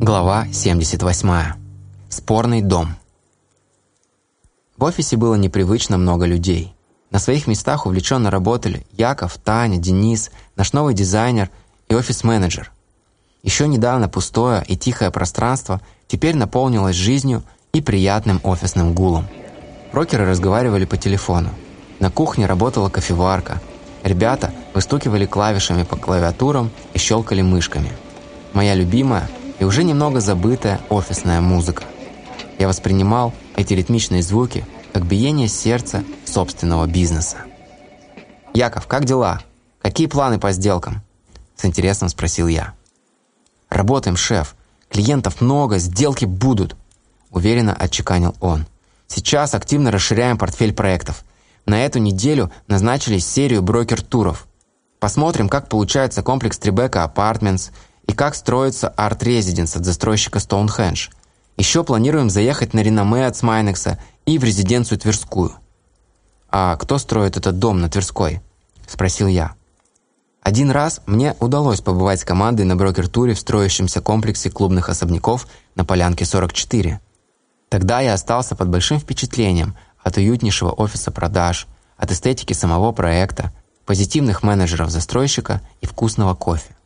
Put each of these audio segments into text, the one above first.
Глава 78. Спорный дом. В офисе было непривычно много людей. На своих местах увлеченно работали Яков, Таня, Денис, наш новый дизайнер и офис-менеджер. Еще недавно пустое и тихое пространство теперь наполнилось жизнью и приятным офисным гулом. Брокеры разговаривали по телефону. На кухне работала кофеварка. Ребята выстукивали клавишами по клавиатурам и щелкали мышками. Моя любимая и уже немного забытая офисная музыка. Я воспринимал эти ритмичные звуки как биение сердца собственного бизнеса. «Яков, как дела? Какие планы по сделкам?» С интересом спросил я. «Работаем, шеф. Клиентов много, сделки будут», уверенно отчеканил он. «Сейчас активно расширяем портфель проектов. На эту неделю назначили серию брокер-туров. Посмотрим, как получается комплекс Трибека Апартментс и как строится арт-резиденс от застройщика Стоунхендж. Еще планируем заехать на реноме от Смайнекса и в резиденцию Тверскую. «А кто строит этот дом на Тверской?» – спросил я. Один раз мне удалось побывать с командой на брокер-туре в строящемся комплексе клубных особняков на Полянке 44. Тогда я остался под большим впечатлением от уютнейшего офиса продаж, от эстетики самого проекта, позитивных менеджеров застройщика и вкусного кофе.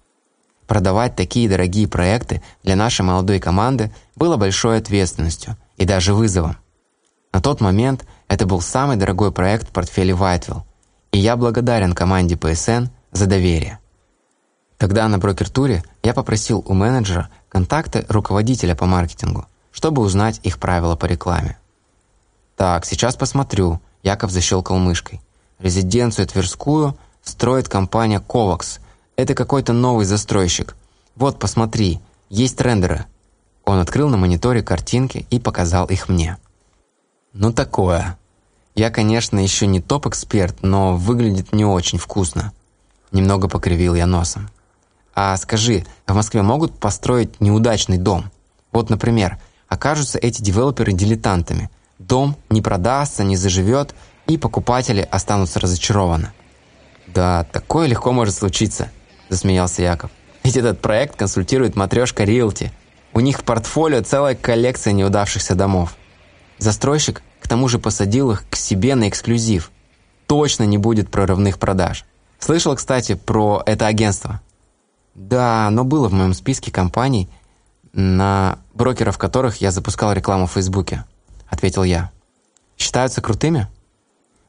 Продавать такие дорогие проекты для нашей молодой команды было большой ответственностью и даже вызовом. На тот момент это был самый дорогой проект в портфеле Whiteville, и я благодарен команде PSN за доверие. Тогда на брокер-туре я попросил у менеджера контакты руководителя по маркетингу, чтобы узнать их правила по рекламе. «Так, сейчас посмотрю», – Яков защелкал мышкой. «Резиденцию Тверскую строит компания «Ковакс». Это какой-то новый застройщик. Вот, посмотри, есть рендеры». Он открыл на мониторе картинки и показал их мне. «Ну такое. Я, конечно, еще не топ-эксперт, но выглядит не очень вкусно». Немного покривил я носом. «А скажи, в Москве могут построить неудачный дом? Вот, например, окажутся эти девелоперы дилетантами – Дом не продастся, не заживет, и покупатели останутся разочарованы. «Да, такое легко может случиться», – засмеялся Яков. «Ведь этот проект консультирует матрешка Риэлти. У них в портфолио целая коллекция неудавшихся домов. Застройщик к тому же посадил их к себе на эксклюзив. Точно не будет прорывных продаж. Слышал, кстати, про это агентство? Да, оно было в моем списке компаний, на брокеров которых я запускал рекламу в Фейсбуке ответил я. «Считаются крутыми?»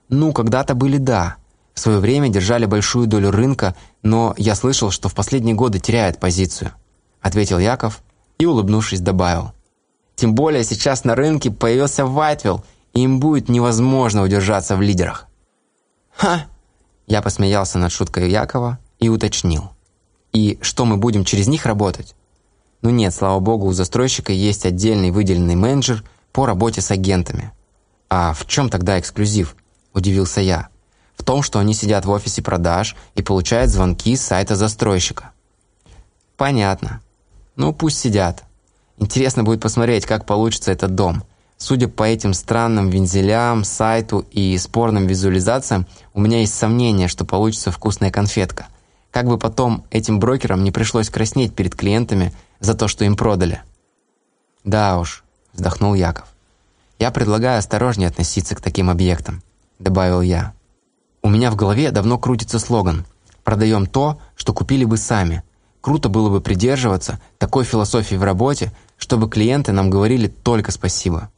«Ну, когда-то были да. В свое время держали большую долю рынка, но я слышал, что в последние годы теряют позицию», ответил Яков и, улыбнувшись, добавил. «Тем более сейчас на рынке появился Вайтвилл, и им будет невозможно удержаться в лидерах». «Ха!» Я посмеялся над шуткой Якова и уточнил. «И что, мы будем через них работать?» «Ну нет, слава богу, у застройщика есть отдельный выделенный менеджер, по работе с агентами. «А в чем тогда эксклюзив?» – удивился я. «В том, что они сидят в офисе продаж и получают звонки с сайта застройщика». «Понятно. Ну, пусть сидят. Интересно будет посмотреть, как получится этот дом. Судя по этим странным вензелям, сайту и спорным визуализациям, у меня есть сомнение, что получится вкусная конфетка. Как бы потом этим брокерам не пришлось краснеть перед клиентами за то, что им продали». «Да уж, вздохнул Яков. «Я предлагаю осторожнее относиться к таким объектам», – добавил я. «У меня в голове давно крутится слоган «Продаем то, что купили бы сами». Круто было бы придерживаться такой философии в работе, чтобы клиенты нам говорили только спасибо.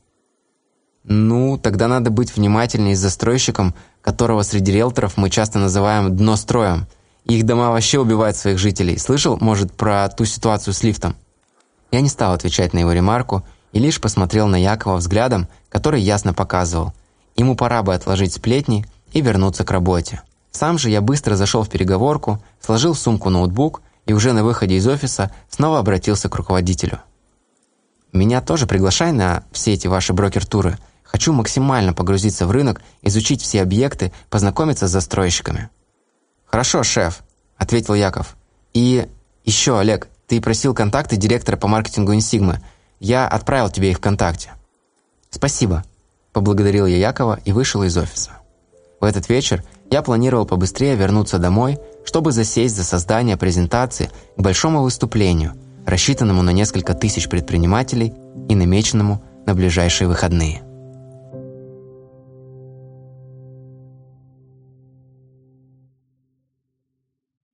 Ну, тогда надо быть внимательнее с застройщиком, которого среди риэлторов мы часто называем «дностроем». Их дома вообще убивают своих жителей. Слышал, может, про ту ситуацию с лифтом? Я не стал отвечать на его ремарку и лишь посмотрел на Якова взглядом, который ясно показывал. Ему пора бы отложить сплетни и вернуться к работе. Сам же я быстро зашел в переговорку, сложил в сумку ноутбук и уже на выходе из офиса снова обратился к руководителю. «Меня тоже приглашай на все эти ваши брокер-туры. Хочу максимально погрузиться в рынок, изучить все объекты, познакомиться с застройщиками». «Хорошо, шеф», — ответил Яков. «И еще, Олег, ты просил контакты директора по маркетингу Инсигмы. Я отправил тебе их ВКонтакте». «Спасибо», – поблагодарил я Якова и вышел из офиса. В этот вечер я планировал побыстрее вернуться домой, чтобы засесть за создание презентации к большому выступлению, рассчитанному на несколько тысяч предпринимателей и намеченному на ближайшие выходные.